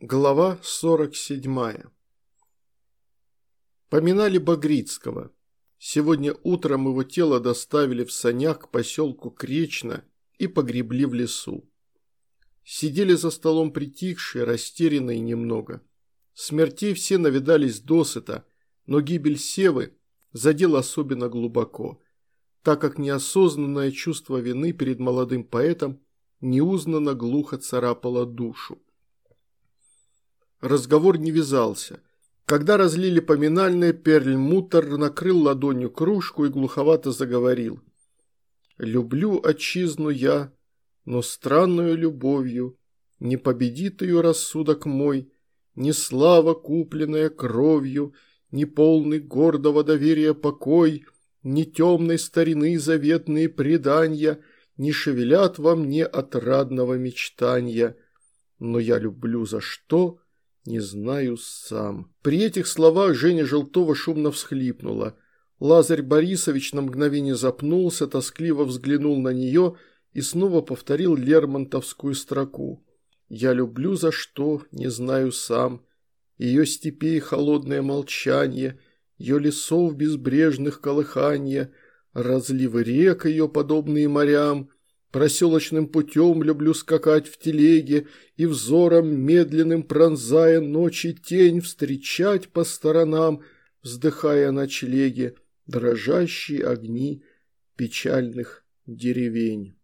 Глава 47. Поминали Багрицкого. Сегодня утром его тело доставили в санях к поселку Кречно и погребли в лесу. Сидели за столом притихшие, растерянные немного. Смертей все навидались досыта, но гибель Севы задела особенно глубоко, так как неосознанное чувство вины перед молодым поэтом неузнанно глухо царапало душу. Разговор не вязался. Когда разлили поминальное, Перльмутер накрыл ладонью кружку и глуховато заговорил. «Люблю отчизну я, но странную любовью, не победит ее рассудок мой, ни слава, купленная кровью, ни полный гордого доверия покой, ни темной старины заветные предания не шевелят во мне отрадного мечтания. Но я люблю за что?» «Не знаю сам». При этих словах Женя Желтова шумно всхлипнула. Лазарь Борисович на мгновение запнулся, тоскливо взглянул на нее и снова повторил лермонтовскую строку. «Я люблю за что, не знаю сам. Ее степей холодное молчание, ее лесов безбрежных колыхания, разливы рек ее, подобные морям, Проселочным путем люблю скакать в телеге и взором медленным пронзая ночи тень встречать по сторонам, вздыхая ночлеги, дрожащие огни печальных деревень.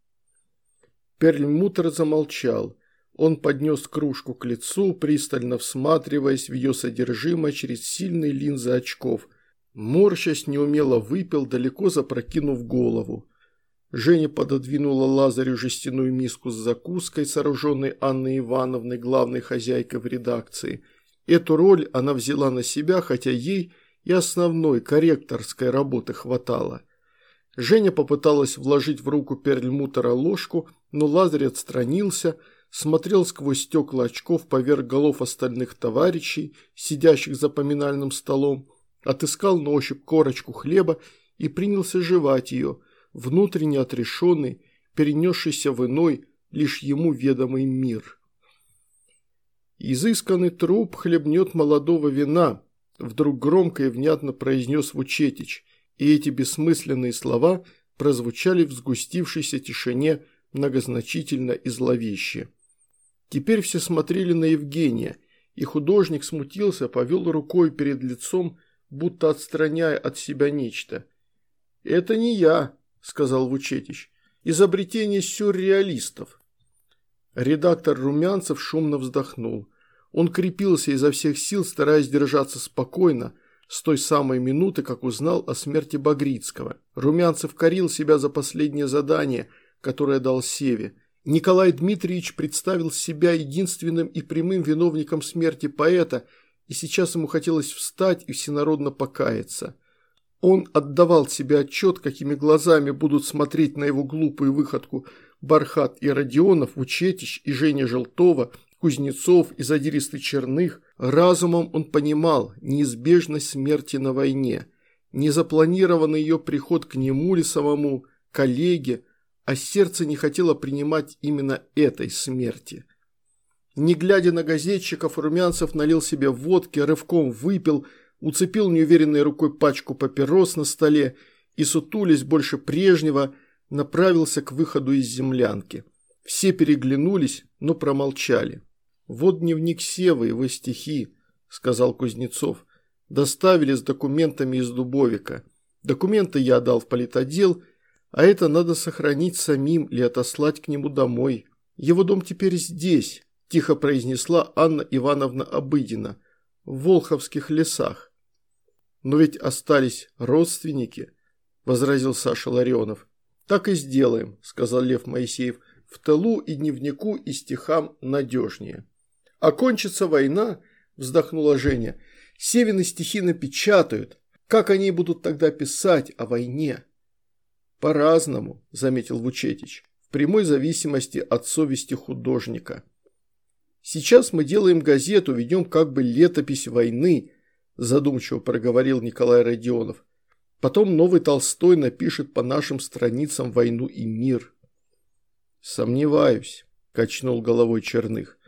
Перльмутер замолчал. Он поднес кружку к лицу, пристально всматриваясь в ее содержимое через сильные линзы очков. Морщась неумело выпил, далеко запрокинув голову. Женя пододвинула Лазарю жестяную миску с закуской, сооруженной Анной Ивановной, главной хозяйкой в редакции. Эту роль она взяла на себя, хотя ей и основной корректорской работы хватало. Женя попыталась вложить в руку Перльмутера ложку, но Лазарь отстранился, смотрел сквозь стекла очков поверх голов остальных товарищей, сидящих за поминальным столом, отыскал на ощупь корочку хлеба и принялся жевать ее – внутренне отрешенный, перенесшийся в иной, лишь ему ведомый мир. «Изысканный труп хлебнет молодого вина», – вдруг громко и внятно произнес Вучетич, и эти бессмысленные слова прозвучали в сгустившейся тишине многозначительно и зловеще. Теперь все смотрели на Евгения, и художник смутился, повел рукой перед лицом, будто отстраняя от себя нечто. «Это не я», сказал Вучетич. «Изобретение сюрреалистов». Редактор Румянцев шумно вздохнул. Он крепился изо всех сил, стараясь держаться спокойно, с той самой минуты, как узнал о смерти Багрицкого. Румянцев корил себя за последнее задание, которое дал Севе. Николай Дмитриевич представил себя единственным и прямым виновником смерти поэта, и сейчас ему хотелось встать и всенародно покаяться. Он отдавал себе отчет, какими глазами будут смотреть на его глупую выходку Бархат и Родионов, Учетич и Женя Желтова, Кузнецов и задиристый Черных. Разумом он понимал неизбежность смерти на войне, незапланированный ее приход к нему ли самому, коллеге, а сердце не хотело принимать именно этой смерти. Не глядя на газетчиков, Румянцев налил себе водки, рывком выпил – уцепил неуверенной рукой пачку папирос на столе и, сутулись больше прежнего, направился к выходу из землянки. Все переглянулись, но промолчали. «Вот дневник Севы, его стихи», – сказал Кузнецов. «Доставили с документами из Дубовика. Документы я отдал в политотдел, а это надо сохранить самим или отослать к нему домой. Его дом теперь здесь», – тихо произнесла Анна Ивановна Обыдина, – «в Волховских лесах. «Но ведь остались родственники», – возразил Саша Ларионов. «Так и сделаем», – сказал Лев Моисеев. «В тылу и дневнику и стихам надежнее». «Окончится война», – вздохнула Женя. «Севины стихи напечатают. Как они будут тогда писать о войне?» «По-разному», – заметил Вучетич, – «в прямой зависимости от совести художника». «Сейчас мы делаем газету, ведем как бы летопись войны», задумчиво проговорил Николай Родионов. Потом новый Толстой напишет по нашим страницам «Войну и мир». Сомневаюсь, качнул головой Черных.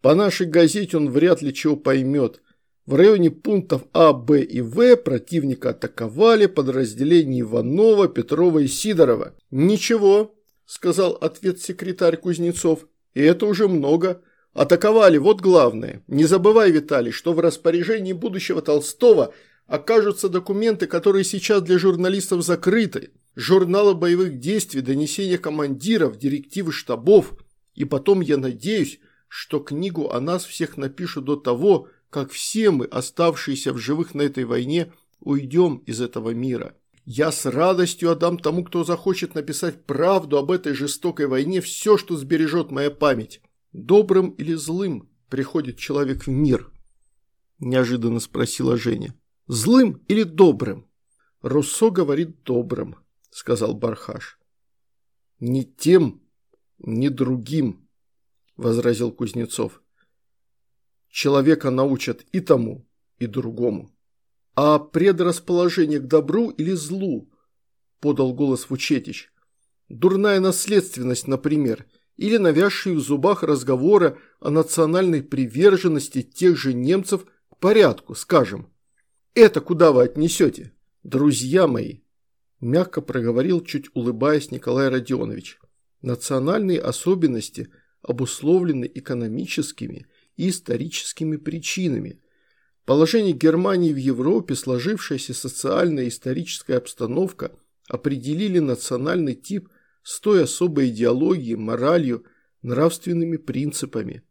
По нашей газете он вряд ли чего поймет. В районе пунктов А, Б и В противника атаковали подразделения Иванова, Петрова и Сидорова. «Ничего», – сказал ответ секретарь Кузнецов, – «и это уже много. Атаковали, вот главное. Не забывай, Виталий, что в распоряжении будущего Толстого окажутся документы, которые сейчас для журналистов закрыты. Журналы боевых действий, донесения командиров, директивы штабов. И потом, я надеюсь, что книгу о нас всех напишут до того, как все мы, оставшиеся в живых на этой войне, уйдем из этого мира. Я с радостью отдам тому, кто захочет написать правду об этой жестокой войне, все, что сбережет моя память. Добрым или злым приходит человек в мир? Неожиданно спросила Женя. Злым или добрым? Руссо говорит добрым, сказал Бархаш. Не тем, не другим, возразил Кузнецов. Человека научат и тому, и другому. А предрасположение к добру или злу? Подал голос Вучетич. Дурная наследственность, например, или навязшие в зубах разговоры о национальной приверженности тех же немцев к порядку, скажем. Это куда вы отнесете? Друзья мои, мягко проговорил, чуть улыбаясь Николай Родионович. Национальные особенности обусловлены экономическими и историческими причинами. Положение Германии в Европе, сложившаяся социальная и историческая обстановка определили национальный тип с той особой идеологией, моралью, нравственными принципами.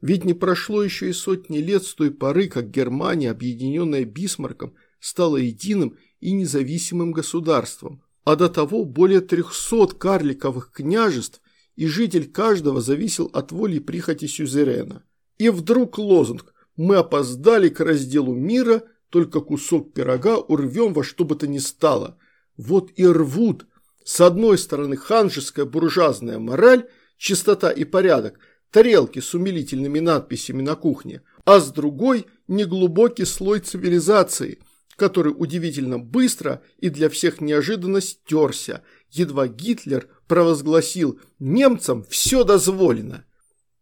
Ведь не прошло еще и сотни лет с той поры, как Германия, объединенная Бисмарком, стала единым и независимым государством, а до того более 300 карликовых княжеств, и житель каждого зависел от воли и прихоти сюзерена. И вдруг лозунг «Мы опоздали к разделу мира, только кусок пирога урвем во что бы то ни стало». Вот и рвут. С одной стороны ханжеская буржуазная мораль, чистота и порядок, тарелки с умилительными надписями на кухне, а с другой – неглубокий слой цивилизации, который удивительно быстро и для всех неожиданно стерся, едва Гитлер провозгласил «немцам все дозволено».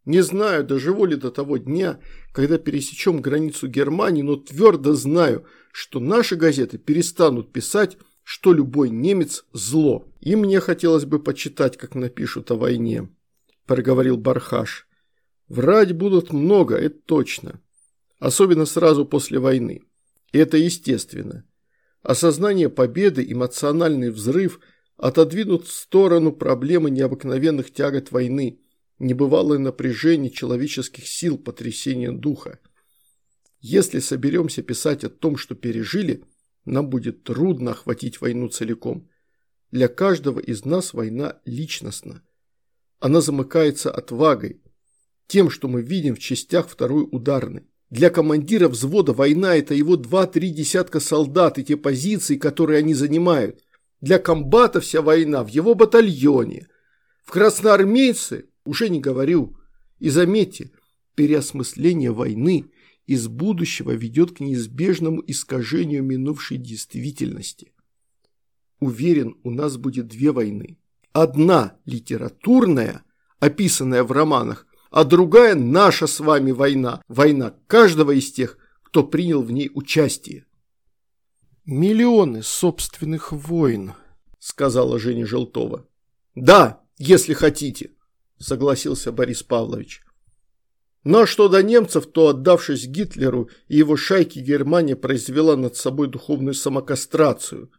Не знаю, доживу ли до того дня, когда пересечем границу Германии, но твердо знаю, что наши газеты перестанут писать, что любой немец – зло. И мне хотелось бы почитать, как напишут о войне, – проговорил Бархаш. Врать будут много, это точно. Особенно сразу после войны. И это естественно. Осознание победы, эмоциональный взрыв отодвинут в сторону проблемы необыкновенных тягот войны – небывалое напряжение человеческих сил, потрясение духа. Если соберемся писать о том, что пережили, нам будет трудно охватить войну целиком. Для каждого из нас война личностна. Она замыкается отвагой, тем, что мы видим в частях второй ударной. Для командира взвода война – это его два-три десятка солдат и те позиции, которые они занимают. Для комбата вся война в его батальоне. В красноармейцы уже не говорю. И заметьте, переосмысление войны из будущего ведет к неизбежному искажению минувшей действительности. Уверен, у нас будет две войны. Одна литературная, описанная в романах, а другая наша с вами война, война каждого из тех, кто принял в ней участие. «Миллионы собственных войн», – сказала Женя Желтова. «Да, если хотите», – согласился Борис Павлович. Но что до немцев, то, отдавшись Гитлеру и его шайке, Германия произвела над собой духовную самокастрацию.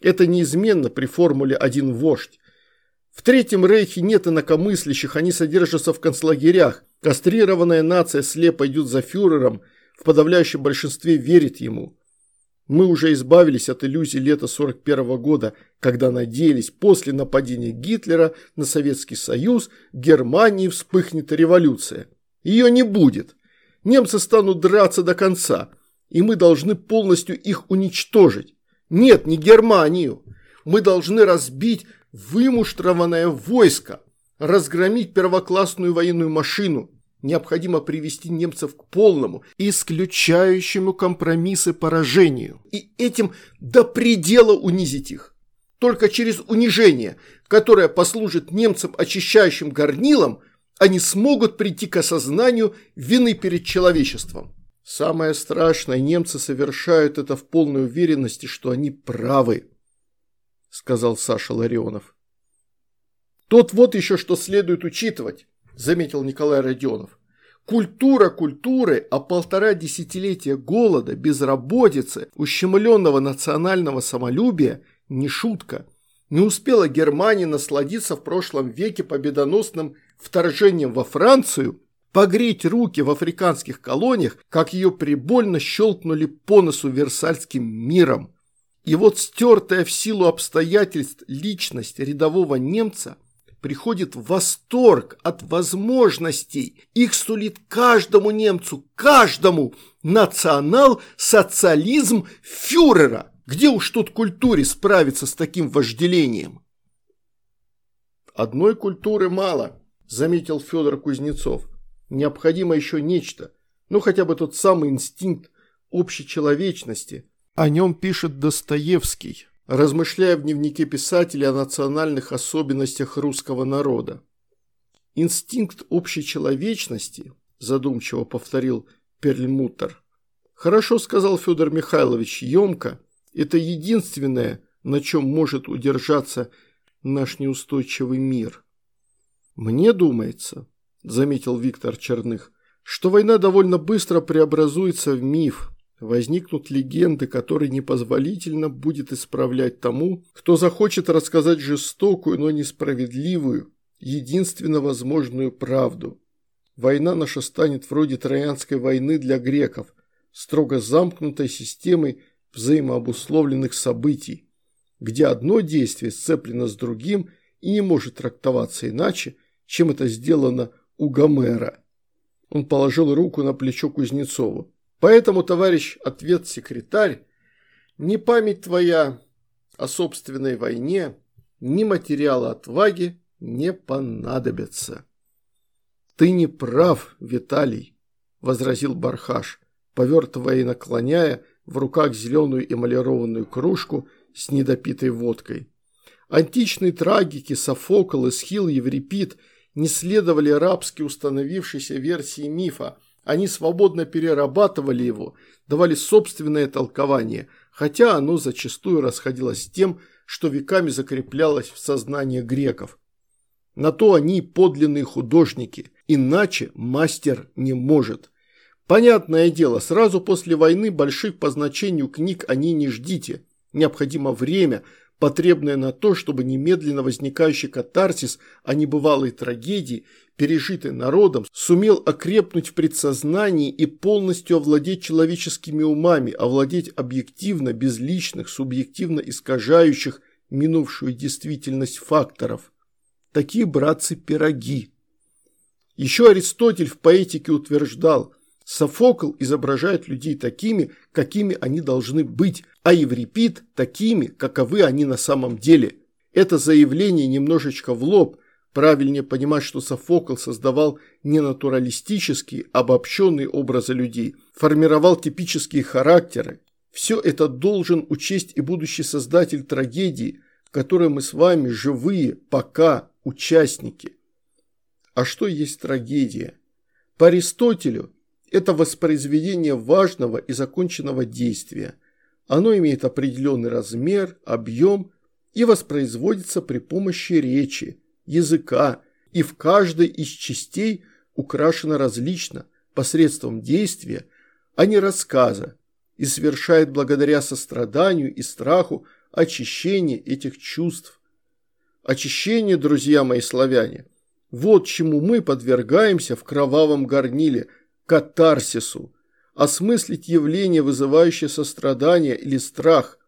Это неизменно при формуле «один вождь». В Третьем Рейхе нет инакомыслящих, они содержатся в концлагерях. Кастрированная нация слепо идет за фюрером, в подавляющем большинстве верит ему. Мы уже избавились от иллюзий лета 41 -го года, когда надеялись после нападения Гитлера на Советский Союз в Германии вспыхнет революция. Ее не будет. Немцы станут драться до конца, и мы должны полностью их уничтожить. Нет, не Германию. Мы должны разбить вымуштрованное войско, разгромить первоклассную военную машину, Необходимо привести немцев к полному, исключающему компромиссы поражению. И этим до предела унизить их. Только через унижение, которое послужит немцам очищающим горнилом, они смогут прийти к осознанию вины перед человечеством. Самое страшное, немцы совершают это в полной уверенности, что они правы, сказал Саша Ларионов. Тот вот еще что следует учитывать, заметил Николай Родионов. Культура культуры, а полтора десятилетия голода, безработицы, ущемленного национального самолюбия – не шутка. Не успела Германия насладиться в прошлом веке победоносным вторжением во Францию, погреть руки в африканских колониях, как ее прибольно щелкнули по носу Версальским миром. И вот стертая в силу обстоятельств личность рядового немца – приходит в восторг от возможностей. Их сулит каждому немцу, каждому национал-социализм фюрера. Где уж тут культуре справиться с таким вожделением? Одной культуры мало, заметил Федор Кузнецов. Необходимо еще нечто, ну хотя бы тот самый инстинкт общечеловечности. О нем пишет Достоевский размышляя в дневнике писателя о национальных особенностях русского народа. «Инстинкт общечеловечности», – задумчиво повторил Перльмутер. «Хорошо сказал Федор Михайлович, емко, это единственное, на чем может удержаться наш неустойчивый мир». «Мне думается», – заметил Виктор Черных, – «что война довольно быстро преобразуется в миф, Возникнут легенды, которые непозволительно будет исправлять тому, кто захочет рассказать жестокую, но несправедливую, единственно возможную правду. Война наша станет вроде Троянской войны для греков, строго замкнутой системой взаимообусловленных событий, где одно действие сцеплено с другим и не может трактоваться иначе, чем это сделано у Гомера. Он положил руку на плечо Кузнецову. Поэтому, товарищ ответ-секретарь, ни память твоя о собственной войне, ни материала отваги не понадобятся. Ты не прав, Виталий, возразил Бархаш, повертывая и наклоняя в руках зеленую эмалированную кружку с недопитой водкой. Античные трагики Софокл, Эсхил, Еврипид не следовали рабски установившейся версии мифа – они свободно перерабатывали его, давали собственное толкование, хотя оно зачастую расходилось с тем, что веками закреплялось в сознании греков. На то они подлинные художники, иначе мастер не может. Понятное дело, сразу после войны больших по значению книг они не ждите. Необходимо время, потребное на то, чтобы немедленно возникающий катарсис о небывалой трагедии пережитый народом, сумел окрепнуть в предсознании и полностью овладеть человеческими умами, овладеть объективно, без личных, субъективно искажающих минувшую действительность факторов. Такие, братцы, пироги. Еще Аристотель в поэтике утверждал, Софокл изображает людей такими, какими они должны быть, а Еврипид такими, каковы они на самом деле. Это заявление немножечко в лоб – Правильнее понимать, что Софокл создавал не натуралистические, обобщенные образы людей, формировал типические характеры. Все это должен учесть и будущий создатель трагедии, которой мы с вами живые, пока участники. А что есть трагедия? По Аристотелю это воспроизведение важного и законченного действия. Оно имеет определенный размер, объем и воспроизводится при помощи речи, языка, и в каждой из частей украшена различно, посредством действия, а не рассказа, и совершает благодаря состраданию и страху очищение этих чувств. Очищение, друзья мои славяне, вот чему мы подвергаемся в кровавом горниле, катарсису, осмыслить явление, вызывающее сострадание или страх.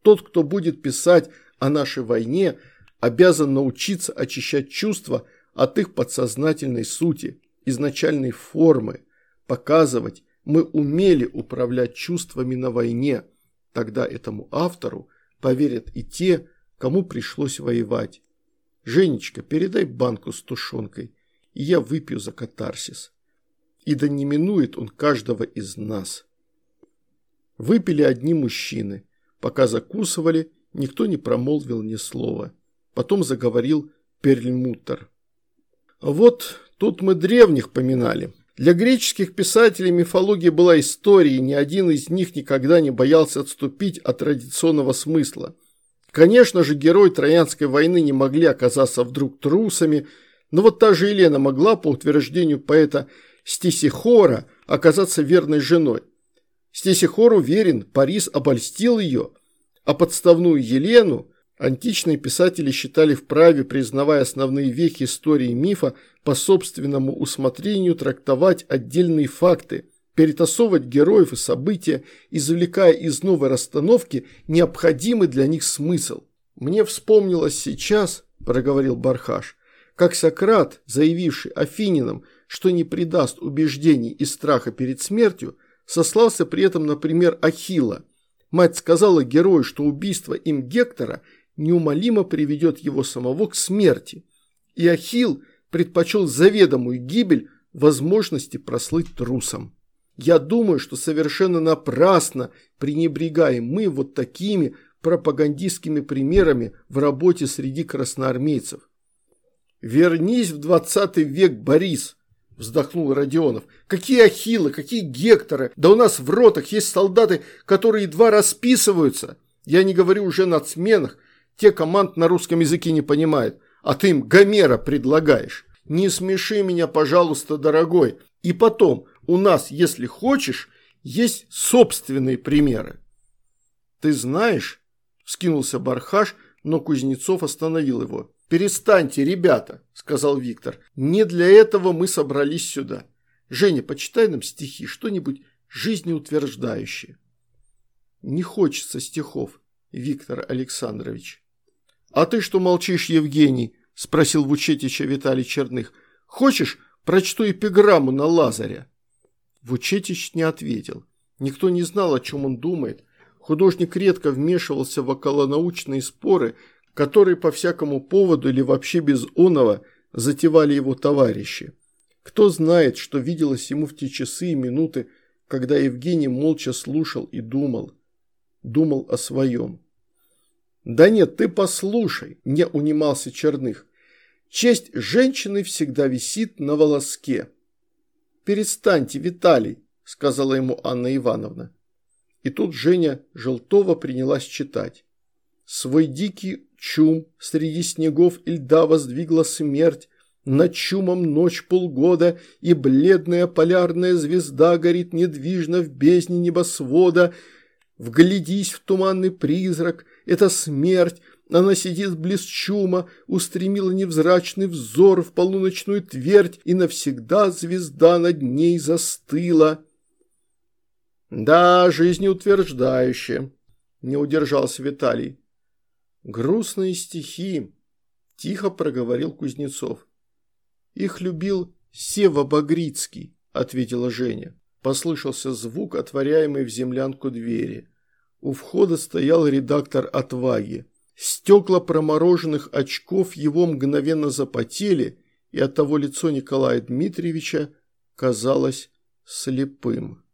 Тот, кто будет писать о нашей войне – обязан научиться очищать чувства от их подсознательной сути, изначальной формы, показывать, мы умели управлять чувствами на войне, тогда этому автору поверят и те, кому пришлось воевать. Женечка, передай банку с тушенкой, и я выпью за катарсис. И да не минует он каждого из нас. Выпили одни мужчины. Пока закусывали, никто не промолвил ни слова. Потом заговорил Перльмутер. Вот тут мы древних поминали. Для греческих писателей мифология была историей, ни один из них никогда не боялся отступить от традиционного смысла. Конечно же, герои Троянской войны не могли оказаться вдруг трусами, но вот та же Елена могла, по утверждению поэта Стисихора, оказаться верной женой. Стисихор уверен, Парис обольстил ее, а подставную Елену античные писатели считали вправе, признавая основные вехи истории мифа, по собственному усмотрению трактовать отдельные факты, перетасовывать героев и события, извлекая из новой расстановки необходимый для них смысл. «Мне вспомнилось сейчас», – проговорил Бархаш, – как Сократ, заявивший Афининам, что не предаст убеждений и страха перед смертью, сослался при этом на пример Ахилла. Мать сказала герою, что убийство им Гектора неумолимо приведет его самого к смерти, и Ахилл предпочел заведомую гибель возможности прослыть трусом. Я думаю, что совершенно напрасно пренебрегаем мы вот такими пропагандистскими примерами в работе среди красноармейцев. «Вернись в двадцатый век, Борис!» – вздохнул Родионов. «Какие Ахиллы, какие Гекторы! Да у нас в ротах есть солдаты, которые едва расписываются! Я не говорю уже на сменах, те команд на русском языке не понимают а ты им Гомера предлагаешь. Не смеши меня, пожалуйста, дорогой. И потом, у нас, если хочешь, есть собственные примеры. Ты знаешь, вскинулся Бархаш, но Кузнецов остановил его. «Перестаньте, ребята», – сказал Виктор. «Не для этого мы собрались сюда. Женя, почитай нам стихи, что-нибудь жизнеутверждающее». «Не хочется стихов, Виктор Александрович». «А ты что молчишь, Евгений?» – спросил Вучетича Виталий Черных. «Хочешь, прочту эпиграмму на Лазаря?» Вучетич не ответил. Никто не знал, о чем он думает. Художник редко вмешивался в околонаучные споры, которые по всякому поводу или вообще без оного затевали его товарищи. Кто знает, что виделось ему в те часы и минуты, когда Евгений молча слушал и думал. Думал о своем. «Да нет, ты послушай», – не унимался Черных. «Честь женщины всегда висит на волоске». «Перестаньте, Виталий», – сказала ему Анна Ивановна. И тут Женя Желтова принялась читать. «Свой дикий чум среди снегов и льда воздвигла смерть, над чумом ночь полгода, и бледная полярная звезда горит недвижно в бездне небосвода. Вглядись в туманный призрак, это смерть, она сидит близ чума, устремила невзрачный взор в полуночную твердь, и навсегда звезда над ней застыла. Да, жизнеутверждающе, не удержался Виталий. Грустные стихи, тихо проговорил Кузнецов. Их любил Сева Багрицкий, ответила Женя. Послышался звук, отворяемый в землянку двери. У входа стоял редактор «Отваги». Стекла промороженных очков его мгновенно запотели, и оттого лицо Николая Дмитриевича казалось слепым.